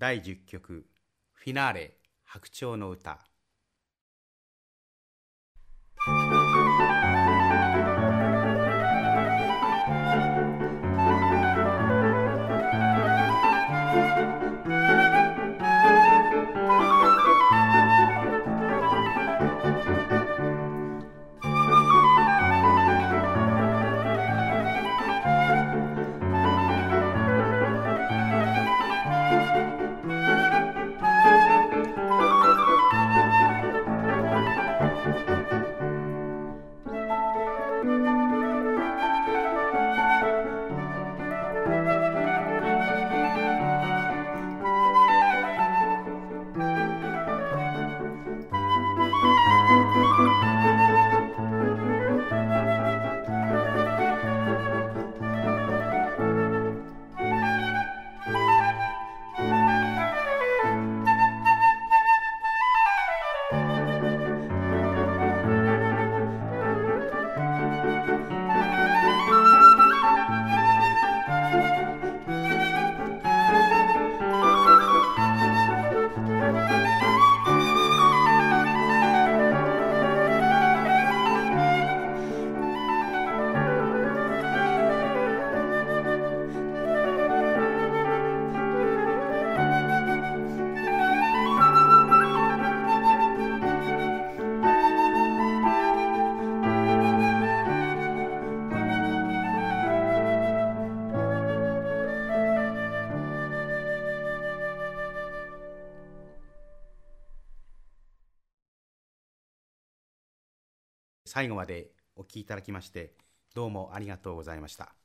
第10曲フィナーレ白鳥の歌。Música 最後までお聴きいただきましてどうもありがとうございました。